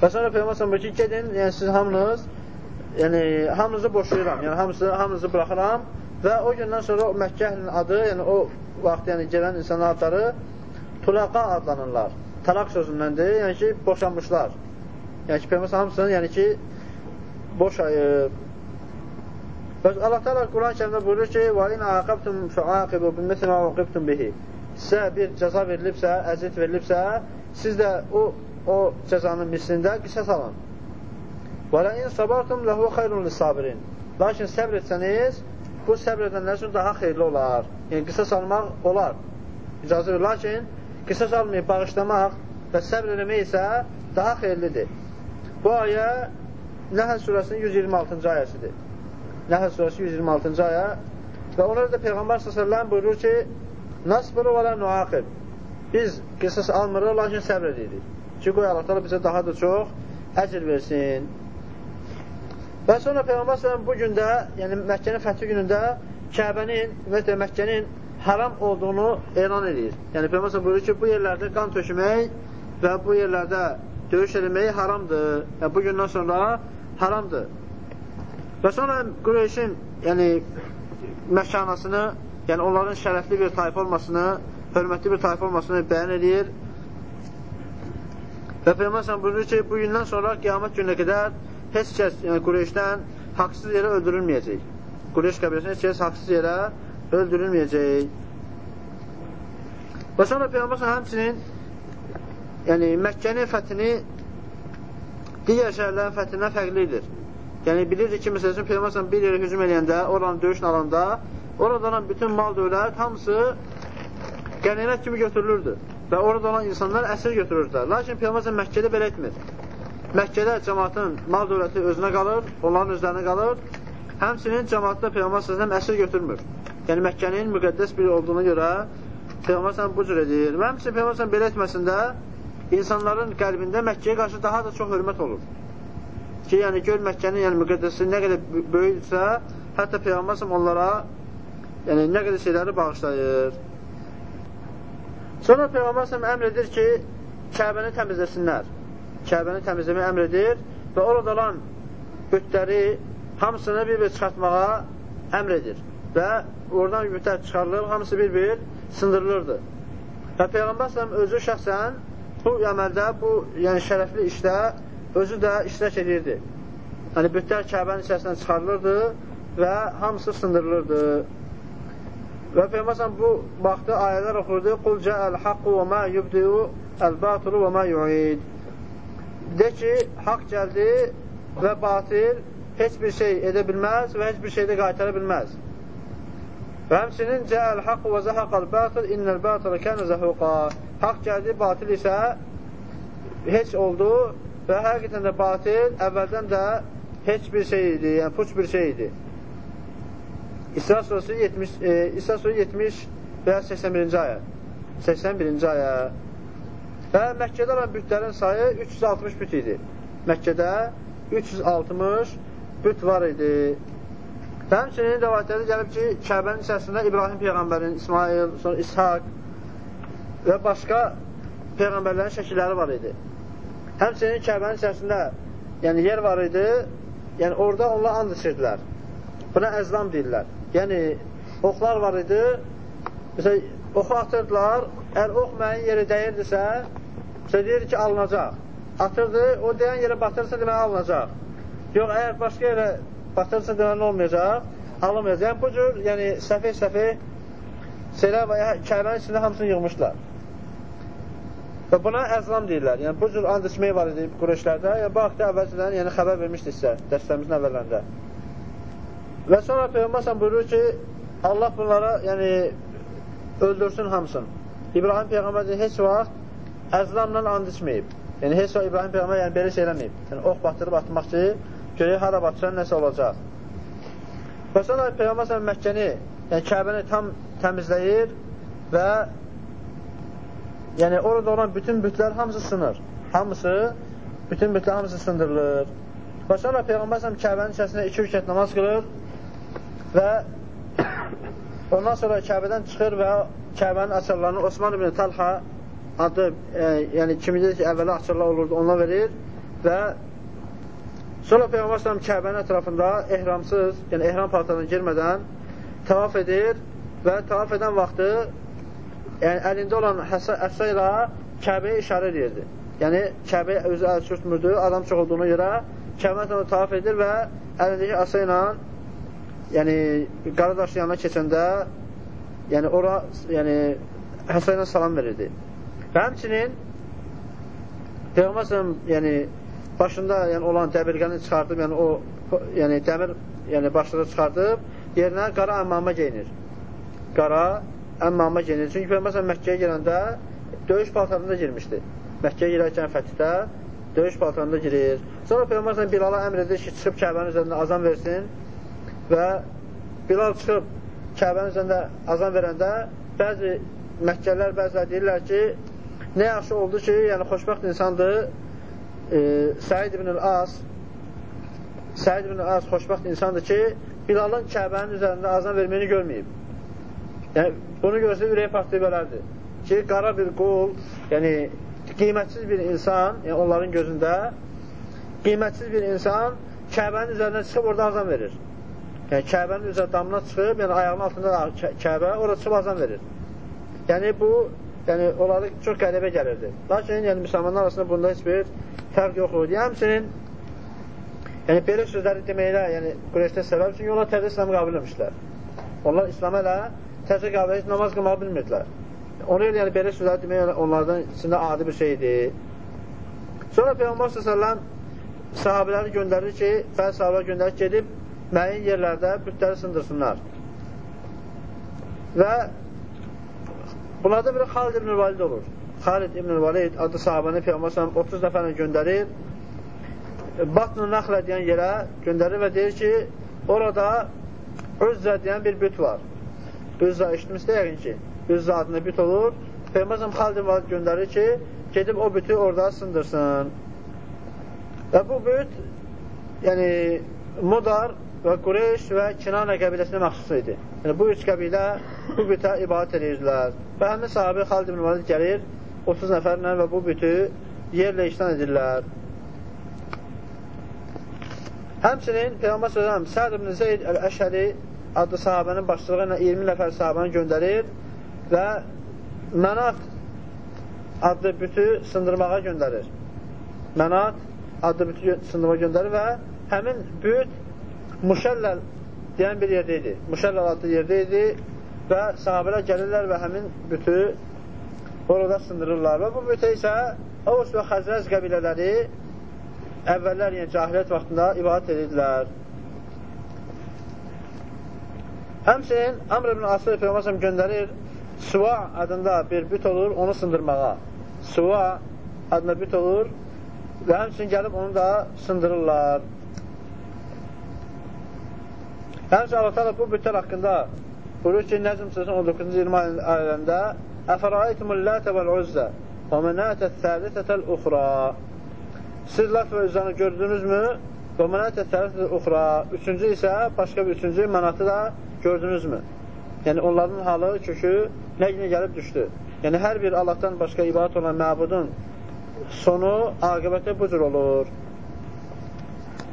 Və sonra Peyğəmbər buyurur ki, gedin, yəni siz hamınız, yəni hamınızı boşayıram, yəni hamınızı, hamınızı buraxıram və o gündən sonra o Məkkə əhlinin adı, yəni o vaxt yəni gələn insanlar adları tulaqa adlanırlar. Talaq sözündəndir, yəni ki, boşanmışlar. Yəni ki, Peyğəmbər hamısını, yəni ki, boşayıb. Və Allah Teala Quran-ı Kərimdə buyurur ki: "Və in aqabtum fa'aqibu bimithli ma uqibtum bihi." Sizə bir cəza verilibsə, əziyyət verilibsə, siz də o o cəzanın mislində qisas alın. Və la in sabartum lahu khayrun lis-sabirin. Lakin səbr etsəniz, bu səbr edənlər üçün daha xeyirli olar. Yəni qisas almaq olar. İcazə verir. Lakin qisas almayıb bağışlamaq və səbr etmək isə daha xeyirlidir. Bu ayə Nəhl surəsinin 126-cı ayəsidir. Nəhl surəsi 126-cı ayə və ona da Peyğəmbər s.ə.v buyurur ki, Nasbırı və lə nuaqib. Biz qisas almırıq, lakin səbr edirik. Ki, qoy Allah bizə daha da çox əcr versin. Və sonra Peyğəmbər s.ə.v bu gündə, yəni Məkkənin fəthi günündə Kəbənin, ümumiyyətlə Məkkənin haram olduğunu elan edir. Yəni Peyğəmbər buyurur ki, bu yerlərdə qan tökmək və bu yerlərdə döyüş eləmək haramdır. Yəni, bu gündən sonra haramdır. Və sonra Qureyşin, yəni məkanasını, yəni onların şərəfli bir tayfa olmasını, hörmətli bir tayfa olmasını bəyan edir. Və Peyğəmbər buyurur ki, bu gündən sonra qiyamət gününə qədər heç kəs, yəni Qureyşdən haqsız yerə öldürülməyəcək. Qureyş qəbiləsində heç kəs haqsız yerə öldürülməyəcək. Və sonra Peyğəmbər həmçinin yəni Məkkənin fəthini digər şəhərlərin fəthindən fərqlidir. Yəni, bilirdik ki, məsələn, Peyğəmbər bir yerə hücum eləyəndə, oranın döyüşün alanda, orada olan bütün mal dövlət hamısı qənimət kimi götürülürdü və orada olan insanlar əsir götürürdülər. Lakin Peyğəmbər Məkkədə belə etmir. Məkkədə cəmatın mal dövləti özünə qalır, onların özlərinə qalır. Həmçinin cəmatda Peyğəmbər səsələm əsir götürmür. Yəni, Məkkənin müqəddəs biri olduğuna görə Peyğəmbər səsələm bu cür edir. Və həmçinin Peyğəmbər səsələm belə etməsində insanların qəlbində Məkkəyə qarşı daha da çox hörmət olur. Ki, yəni gör Məkkənin yəni müqəddəsi nə qədər böyüksə, hətta Peyğəmbər onlara yəni nə qədər şeyləri bağışlayır. Sonra Peyğəmbər əmr edir ki, Kəbəni təmizləsinlər. Kəbəni təmizləməyə əmr edir və orada olan bütləri hamısını bir-bir çıxartmağa əmr edir. Və oradan bütlər çıxarılır, hamısı bir-bir sındırılırdı. Və Peyğəmbər özü şəxsən bu əməldə, bu yəni şərəfli işdə özü də iştirak edirdi. Yəni, bütlər Kəbənin içərisindən çıxarılırdı və hamısı sındırılırdı. Və Peyğəmbər bu vaxtı ayələr oxurdu. Qul cəəl haqqu və mə yubdiu əl-batulu və mə yuid. De ki, haqq gəldi və batil heç bir şey edə bilməz və heç bir şey də qaytara bilməz. Və həmçinin cəəl haqqu və zəhəqəl batil innəl batilə kənə zəhuqa. Haqq gəldi, batil isə heç oldu və həqiqətən də batil əvvəldən də heç bir şey idi, yəni puç bir şey idi. İsra surası 70, e, İsra surası 70 və 81-ci ayə. 81-ci ayə. Və Məkkədə olan bütlərin sayı 360 büt idi. Məkkədə 360 büt var idi. Və həmçinin rəvayətlərdə gəlib ki, Kəbənin içərisində İbrahim Peyğəmbərin, İsmail, sonra İshak, və başqa peyğəmbərlərin şəkilləri var idi. Həmçinin Kəbənin içərisində yəni yer var idi, yəni orada onlar and içirdilər. Buna əzlam deyirlər. Yəni, oxlar var idi, məsələn, oxu atırdılar, əgər ox mənim yeri dəyirdisə, məsələn, deyir ki, alınacaq. Atırdı, o deyən yerə batırsa, demək alınacaq. Yox, əgər başqa yerə batırsa, demək olmayacaq, alınmayacaq. Yəni, bu cür, yəni, səfih-səfih şeylər və ya Kəbənin içində hamısını yığmışlar. Və buna əzlam deyirlər. Yəni, bu cür and içmək var idi Qureyşlərdə. Yəni, bu haqda əvvəlcədən yəni, xəbər vermişdik sizə, dərslərimizin əvvəllərində. Və sonra Peyğəmbər buyurur ki, Allah bunlara yəni, öldürsün hamısını. İbrahim Peyğəmbər heç vaxt əzlamla and içməyib. Yəni, heç vaxt İbrahim Peyğəmbər yəni, belə şey eləməyib. Yəni, ox batırıb atmaq ki, görək hara batırsan, nəsə olacaq. Və sonra Peyğəmbər Məkkəni, yəni Kəbəni tam təmizləyir və Yəni orada olan bütün bütlər hamısı sınır. Hamısı, bütün bütlər hamısı sındırılır. Və sonra Peyğəmbər səhəm Kəbənin içərisində iki rükət namaz qılır və ondan sonra Kəbədən çıxır və Kəbənin açarlarını Osman ibn Talha adı, e, yəni kimi deyir ki, əvvəli açarlar olurdu, ona verir və sonra Peyğəmbər sallam Kəbənin ətrafında ehramsız, yəni ehram paltarına girmədən tavaf edir və tavaf edən vaxtı yəni əlində olan əsə ilə Kəbəyə işarə edirdi. Yəni Kəbəyə özü əl sürtmürdü, adam çox olduğuna görə Kəbə tavaf edir və əlindəki əsə ilə yəni Qaradaş yanına keçəndə yəni ora yəni Həsə ilə salam verirdi. Və həmçinin Peyğəmbər yəni başında yəni olan dəbirqəni çıxardıb, yəni o yəni dəmir yəni başlığı çıxardıb, yerinə qara əmmamə geyinir. Qara əmmamə geyinir. Çünki Peyğəmbər Məkkəyə gələndə döyüş paltarında girmişdi. Məkkəyə girərkən fətihdə döyüş paltarında girir. Sonra Peyğəmbər Bilala əmr edir ki, çıxıb Kəbənin üzərində azan versin və Bilal çıxıb Kəbənin üzərində azan verəndə bəzi Məkkəllər bəzilər deyirlər ki, nə yaxşı oldu ki, yəni xoşbəxt insandır e, Səid ibn As Səid ibn As xoşbəxt insandır ki, Bilalın Kəbənin üzərində azan verməyini görməyib. Yəni, bunu görsə ürəyi partlayıb ölərdi. Ki, qara bir qul, yəni qiymətsiz bir insan, yəni onların gözündə qiymətsiz bir insan Kəbənin üzərindən çıxıb orada azan verir. Yəni, Kəbənin üzərində damına çıxıb, yəni ayağının altında da Kəbə, orada çıxıb azan verir. Yəni, bu, yəni, onları çox qəribə gəlirdi. Lakin, yəni, müsəlmanlar arasında bunda heç bir fərq yox idi. Yəni, yəni, belə sözləri deməklə, yəni, Qureyşdə səbəb, çünki onlar təzə İslamı qəbul etmişlər. Onlar İslamə ilə təzə qəbul edib namaz qılmağı bilmirdilər. Ona görə yəni, belə sözlər demək onlardan içində adi bir şeydir. Sonra Peyğəmbər s.ə.v sahabələri göndərir ki, bəzi sahabələr göndərir gedib müəyyən yerlərdə bütləri sındırsınlar. Və bunlarda biri Xalid ibn Valid olur. Xalid ibn Valid adlı sahabəni Peyğəmbər s.ə.v 30 nəfərlə göndərir. Batn-ı Naxlə deyən yerə göndərir və deyir ki, orada Üzzə deyən bir büt var. Üzzə işitmişdə yəqin ki, Üzzə adına büt olur. Peyğəmbər Xalid ibn Valid göndərir ki, gedib o bütü orada sındırsın. Və bu büt, yəni Mudar və Qureyş və Kinanə qəbiləsinə məxsus idi. Yəni, bu üç qəbilə bu bütə ibadət edirdilər. Və həmin sahabi Xalid ibn Valid gəlir 30 nəfərlə və bu bütü yerlə işdən edirlər. Həmçinin Peyğəmbər sözəm Səd ibn Zeyd əl-Əşəri adlı sahabənin başçılığı ilə 20 nəfər sahabəni göndərir və Mənat adlı bütü sındırmağa göndərir. Mənat adlı bütü sındırmağa göndərir və həmin büt Muşəlləl deyən bir yerdə idi. Muşəlləl adlı yerdə idi və sahabələr gəlirlər və həmin bütü orada sındırırlar. Və bu bütə isə Avus və Xəzrəz qəbilələri əvvəllər, yəni cahiliyyət vaxtında ibadət edirdilər. Həmçinin Amr ibn Asır Peyğəmbər göndərir Suva adında bir büt olur, onu sındırmağa. Suva adında büt olur və həmçinin gəlib onu da sındırırlar. Həmçə Allah bu bütlər haqqında buyurur ki, Nəzm sözün 19-20 ayələrində Əfəraytumul lətə vəl-uzzə və mənətə thəlithətəl uxra Siz lət və üzzanı gördünüzmü? Və mənətə thəlithətəl uxra Üçüncü isə, başqa bir üçüncü mənatı da gördünüzmü? Yəni, onların halı, kökü nə günə gəlib düşdü. Yəni, hər bir Allahdan başqa ibadət olan məbudun sonu, aqibəti bu cür olur.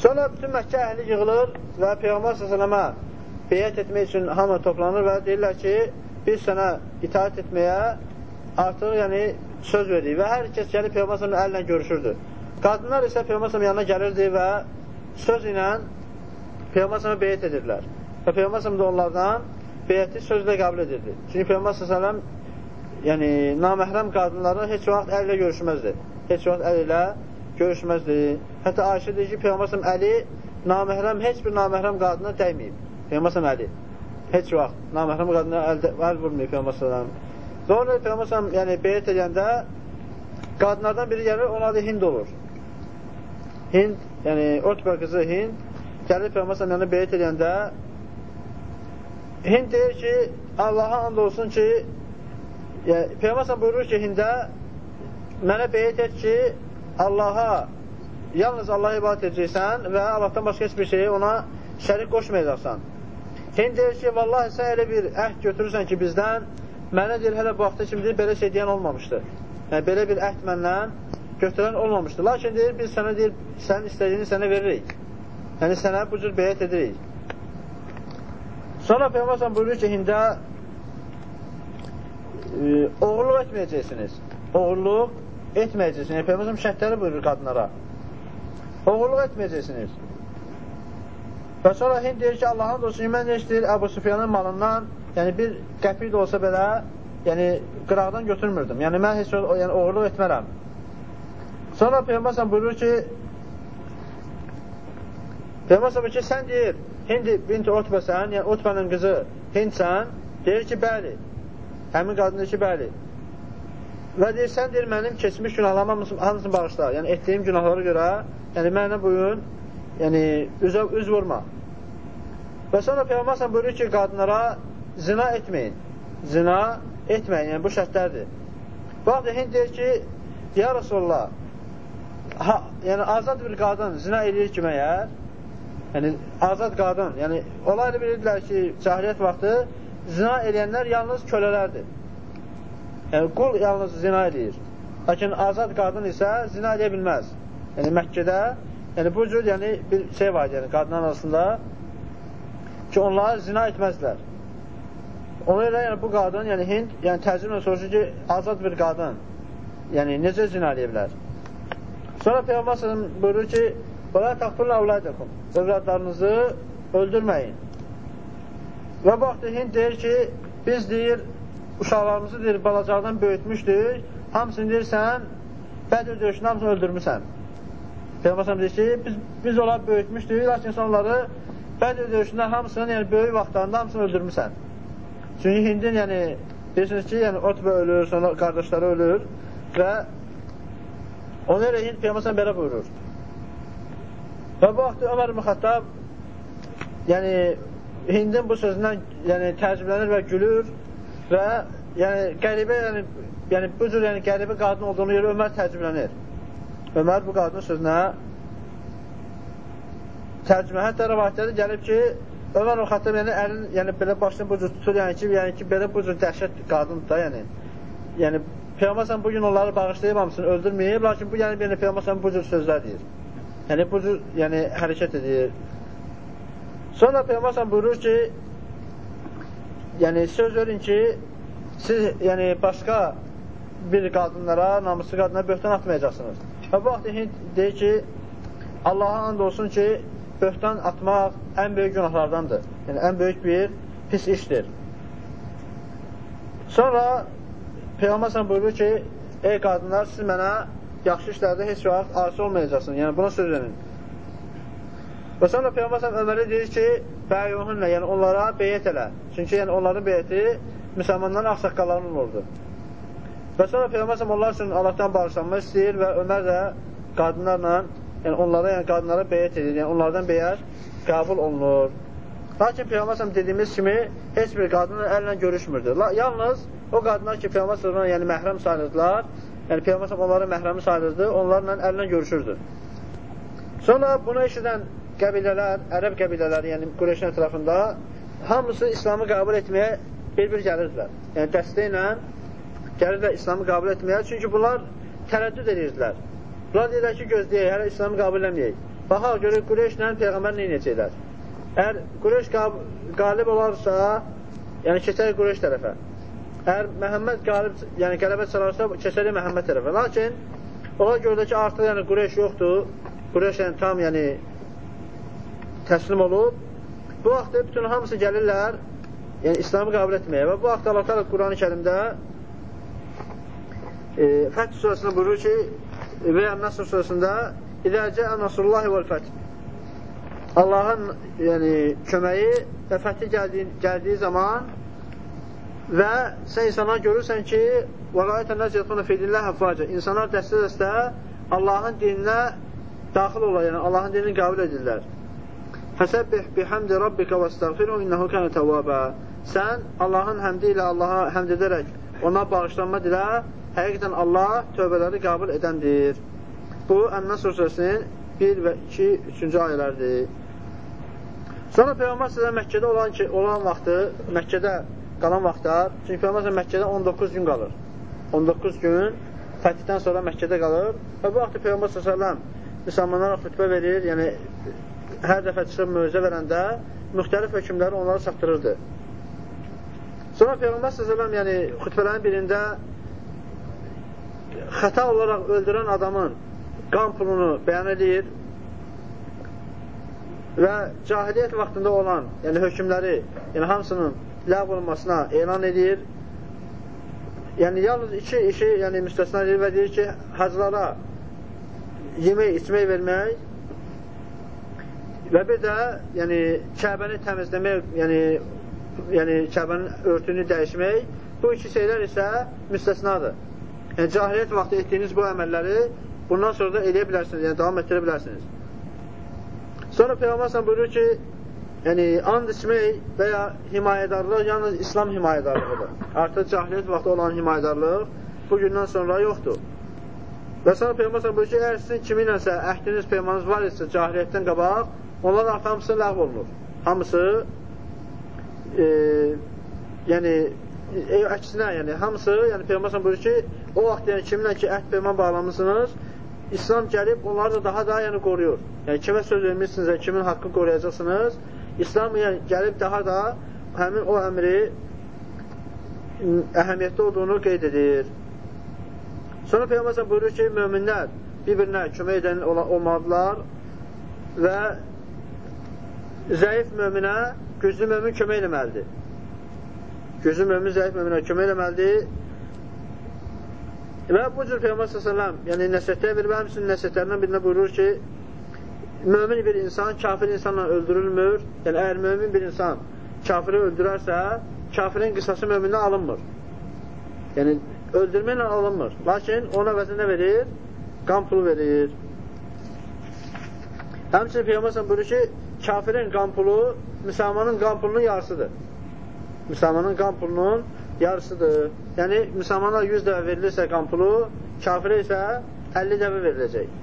Sonra bütün Məkkə əhli yığılır və Peyğəmbər s.ə.və beyət etmək üçün hamı toplanır və deyirlər ki, biz sənə itaat etməyə artıq yəni, söz verdik və hər kəs gəlib Peyğəmbər s.ə.və əllə görüşürdü. Qadınlar isə Peyğəmbər s.ə.və yanına gəlirdi və söz ilə Peyğəmbər s.ə.və beyət edirlər. Və Peyğəmbər s.ə.və onlardan beyəti sözlə qəbul edirdi. Çünki Peyğəmbər s.ə.və yəni, naməhrəm qadınları heç vaxt əllə görüşməzdi. Heç vaxt əl ilə görüşməzdi. Hətta Ayşə deyir ki, Peyğəmbər əli naməhrəm, heç bir naməhrəm qadına dəyməyib. Peyğəmbər əli. Heç vaxt naməhrəm qadına əl, əl vurmayıb Peyğəmbər Və onu Peyğəmbər yəni, beyət edəndə qadınlardan biri gəlir, ona adı Hind olur. Hind, yəni Otbə qızı Hind, gəlir Peyğəmbər yəni beyət edəndə Hind deyir ki, Allaha and olsun ki, yəni, Peyğəmbər buyurur ki, Hində mənə beyət et ki, Allaha, yalnız Allaha ibadət edəcəksən və Allahdan başqa heç bir şeyi ona şərik qoşmayacaqsan. Hind deyir ki, vallahi sən elə bir əhd götürürsən ki, bizdən, mənə deyir, hələ bu vaxta kimi deyir, belə şey deyən olmamışdı. Yəni, belə bir əhd məndən götürən olmamışdır. Lakin deyir, biz sənə deyir, sənin istədiyini sənə veririk. Yəni, sənə bu cür beyət edirik. Sonra Peyğəmbər buyurur ki, hində e, oğurluq etməyəcəksiniz. Oğurluq etməyəcəksiniz. Yəni, Peyğəmbər şərtləri buyurur qadınlara. Oğurluq etməyəcəksiniz. Və sonra Hind deyir ki, Allahın dostu mən istəyir Əbu Sufyanın malından, yəni bir qəpik də olsa belə, yəni qıraqdan götürmürdüm. Yəni mən heç yəni, oğurluq etmərəm. Sonra Peyğəmbər buyurur ki, Peyğəmbər ki, sən deyir, Hindi binti Otbəsən, yəni Otbənin qızı Hindsən, deyir ki, bəli. Həmin qadın deyir ki, bəli. Və deyir, sən deyir, mənim keçmiş günahlarıma hamısını bağışla. Yəni, etdiyim günahlara görə, yəni, mənə bugün, yəni, üzə, üz vurma. Və sonra Peyğəmbər buyurur ki, qadınlara zina etməyin. Zina etməyin, yəni bu şərtlərdir. Baxdır, Hind deyir ki, ya Rasulullah, ha, yəni azad bir qadın zina edir ki, məyər? yəni azad qadın, yəni onlar bilirdilər ki, cahiliyyət vaxtı zina edənlər yalnız kölələrdir. Yəni qul yalnız zina edir. Lakin azad qadın isə zina edə bilməz. Yəni Məkkədə, yəni bu cür yəni bir şey var, yəni qadınlar arasında ki, onlar zina etməzlər. Ona görə yəni bu qadın, yəni Hind, yəni tərcümə soruşur ki, azad bir qadın, yəni necə zina edə bilər? Sonra Peyğəmbər buyurur ki, Və la taqtulun avladakum. Övladlarınızı öldürməyin. Və baxdı Hind deyir ki, biz deyir, uşaqlarımızı deyir, balacaqdan böyütmüşdük, hamısını deyirsən, Bədir döyüşünü hamısını öldürmüsən. Peyğəmbər deyir ki, biz, biz onları böyütmüşdük, lakin onları Bədir döyüşündə hamısını, yəni böyük vaxtlarında hamısını öldürmüsən. Çünki Hindin, yəni, bilirsiniz ki, yəni Otbə ölür, sonra qardaşları ölür və ona görə Hind Peyğəmbər belə buyurur. Və bu vaxt Ömər Müxəttab yəni Hindin bu sözündən yəni təəccüblənir və gülür və yəni qəribə yəni, yəni bu cür yəni qəribə qadın olduğunu görə Ömər təəccüblənir. Ömər bu qadının sözünə tərcümə. Hətta rəvayətlərdə gəlib ki, Ömər Müxəttab yəni əlin yəni belə başını bu cür tutur, yəni ki, yəni ki belə bu cür dəhşət qadındır da, yəni. Yəni Peyğəmbər bu gün onları bağışlayıb hamısını öldürməyib, lakin bu yəni yəni Peyğəmbər bu cür sözlər deyir. Yəni, bu cür yəni, hərəkət edir. Sonra Peyğəmbər buyurur ki, yəni, söz verin ki, siz yəni, başqa bir qadınlara, namuslu qadınlara böhtan atmayacaqsınız. Və bu vaxt Hind deyir ki, Allaha and olsun ki, böhtan atmaq ən böyük günahlardandır. Yəni, ən böyük bir pis işdir. Sonra Peyğəmbər buyurur ki, ey qadınlar, siz mənə yaxşı işlərdə heç vaxt asi olmayacaqsın. Yəni, buna söz verin. Və sonra Peyğəmbər Ömərə deyir ki, bəyuhunlə, yəni onlara beyət elə. Çünki yəni, onların beyəti müsəlmanların axsaqqalarının oldu. Və sonra Peyğəmbər onlar üçün Allahdan bağışlanma istəyir və Ömər də qadınlarla, yəni onlara, yəni qadınlara beyət edir. Yəni onlardan beyət qəbul olunur. Lakin Peyğəmbər dediyimiz kimi heç bir qadınla əllə görüşmürdü. Yalnız o qadınlar ki, Peyğəmbər yəni məhrəm sayılırdılar, yəni Peyğəmbər onları məhrəmi sayılırdı, onlarla əllə görüşürdü. Sonra buna eşidən qəbilələr, ərəb qəbilələri, yəni Qureyşin ətrafında hamısı İslamı qəbul etməyə bir-bir gəlirdilər. Yəni dəstə ilə gəlirlər İslamı qəbul etməyə, çünki bunlar tərəddüd edirdilər. Bunlar deyirlər ki, gözləyək, hələ İslamı qəbul etməyək. Baxaq, görür Qureyşlə Peyğəmbər nə edəcəklər? Əgər Qureyş qalib olarsa, yəni keçər Qureyş tərəfə. Əgər Məhəmməd qalib, yəni qələbə çalarsa, keçəli Məhəmməd tərəfə. Lakin, ona görə ki, artıq yəni Qureyş yoxdur, Qureyş yəni tam yəni təslim olub. Bu vaxtda bütün hamısı gəlirlər, yəni İslamı qəbul etməyə və bu vaxtda Allah təala Qurani Kərimdə e, Fəth surəsində buyurur ki, və Nəsr surəsində İzə cəə nəsrullahi vəl fəth. Allahın yəni köməyi və fəthi gəldiyi, gəldiyi zaman və sən insanlar görürsən ki, vəlayətən nəcədxuna fidillah əfvacə. İnsanlar dəstə-dəstə Allahın dininə daxil olar, yəni Allahın dinini qəbul edirlər. Fəsəbbih bihamdi rabbika vəstəğfiru innehu kana tawwaba. Sən Allahın həmdi ilə Allaha həmd edərək ona bağışlanma dilə, həqiqətən Allah tövbələri qəbul edəndir. Bu Ən-Nəsr surəsinin 1 və 2, 3-cü ayələrdir. Sonra Peyğəmbər sizə Məkkədə olan ki, olan vaxtı Məkkədə qalan vaxtlar, çünki Peyğəmbər Məkkədə 19 gün qalır. 19 gün fətihdən sonra Məkkədə qalır və bu vaxtda Peyğəmbər s.ə.v müsəlmanlara xütbə verir, yəni hər dəfə çıxıb möcüzə verəndə müxtəlif hökmləri onlara çatdırırdı. Sonra Peyğəmbər s.ə.v yəni xütbələrin birində xəta olaraq öldürən adamın qan pulunu bəyan edir və cahiliyyət vaxtında olan, yəni hökmləri, yəni hamısının ləğv olunmasına elan edir yəni yalnız iki işi yəni müstəsna edir və deyir ki, haclara yemək, içmək vermək və bir də yəni Kəbəni təmizləmək, yəni yəni Kəbənin örtünü dəyişmək, bu iki şeylər isə müstəsnadır. Yəni cahiliyyət vaxtı etdiyiniz bu əməlləri bundan sonra da eləyə bilərsiniz, yəni davam etdirə bilərsiniz. Sonra Peyğəmbər buyurur ki, Yəni, and içmək və ya himayədarlıq yalnız İslam himayədarlığıdır. Artıq cahiliyyət vaxtı olan himayədarlıq bu gündən sonra yoxdur. Və sonra Peyğəmbər buyurur ki, əgər sizin kiminləsə əhdiniz, peymanınız var isə cahiliyyətdən qabaq, onlar artıq hamısı ləğv olunur. Hamısı e, yəni e, əksinə, yəni hamısı, yəni Peyğəmbər buyurur ki, o vaxt yəni kiminlə ki əhd peyman bağlamısınız, İslam gəlib onları da daha da yəni qoruyur. Yəni kimə söz vermişsinizsə, kimin haqqını qoruyacaqsınız, İslam yəni, gəlib daha da həmin o əmri əhəmiyyətli olduğunu qeyd edir. Sonra Peyğəmbər buyurur ki, möminlər bir-birinə kömək edən olmalıdırlar və zəif möminə güclü mömin kömək eləməlidir. Güclü mömin zəif möminə kömək eləməlidir. Və bu cür Peyğəmbər s.ə.v yəni nəsiyyətə verir və həmçinin nəsiyyətlərindən birində buyurur ki, mömin bir insan kafir insanla öldürülmür. Yəni, əgər mömin bir insan kafiri öldürərsə, kafirin qısası mömindən alınmır. Yəni, öldürməklə alınmır. Lakin ona vəzində verir, qan pulu verir. Həmçinin Peyğəmbər buyurur ki, kafirin qan pulu müsəlmanın qan pulunun yarısıdır. Müsəlmanın qan pulunun yarısıdır. Yəni, müsəlmanlar 100 dəvə verilirsə qan pulu, kafirə isə 50 dəvə veriləcək.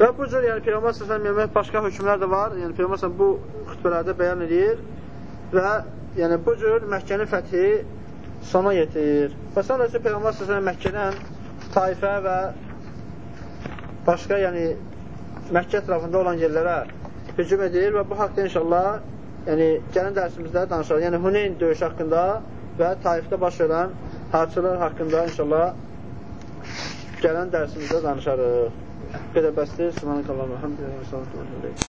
Və bu cür, yəni Peyğəmbər s.ə.v başqa hökmlər də var. Yəni Peyğəmbər s.ə.v bu xütbələrdə bəyan edir və yəni bu cür Məkkənin fəthi sona yetir. Və sonra isə Peyğəmbər s.ə.v Məkkədən Taifə və başqa, yəni Məkkə ətrafında olan yerlərə hücum edir və bu haqda inşallah yəni gələn dərsimizdə danışarıq. Yəni Huneyn döyüş haqqında və Taifdə baş verən hadisələr haqqında inşallah gələn dərsimizdə danışarıq. Qədər bəsdir. Subhanək Allah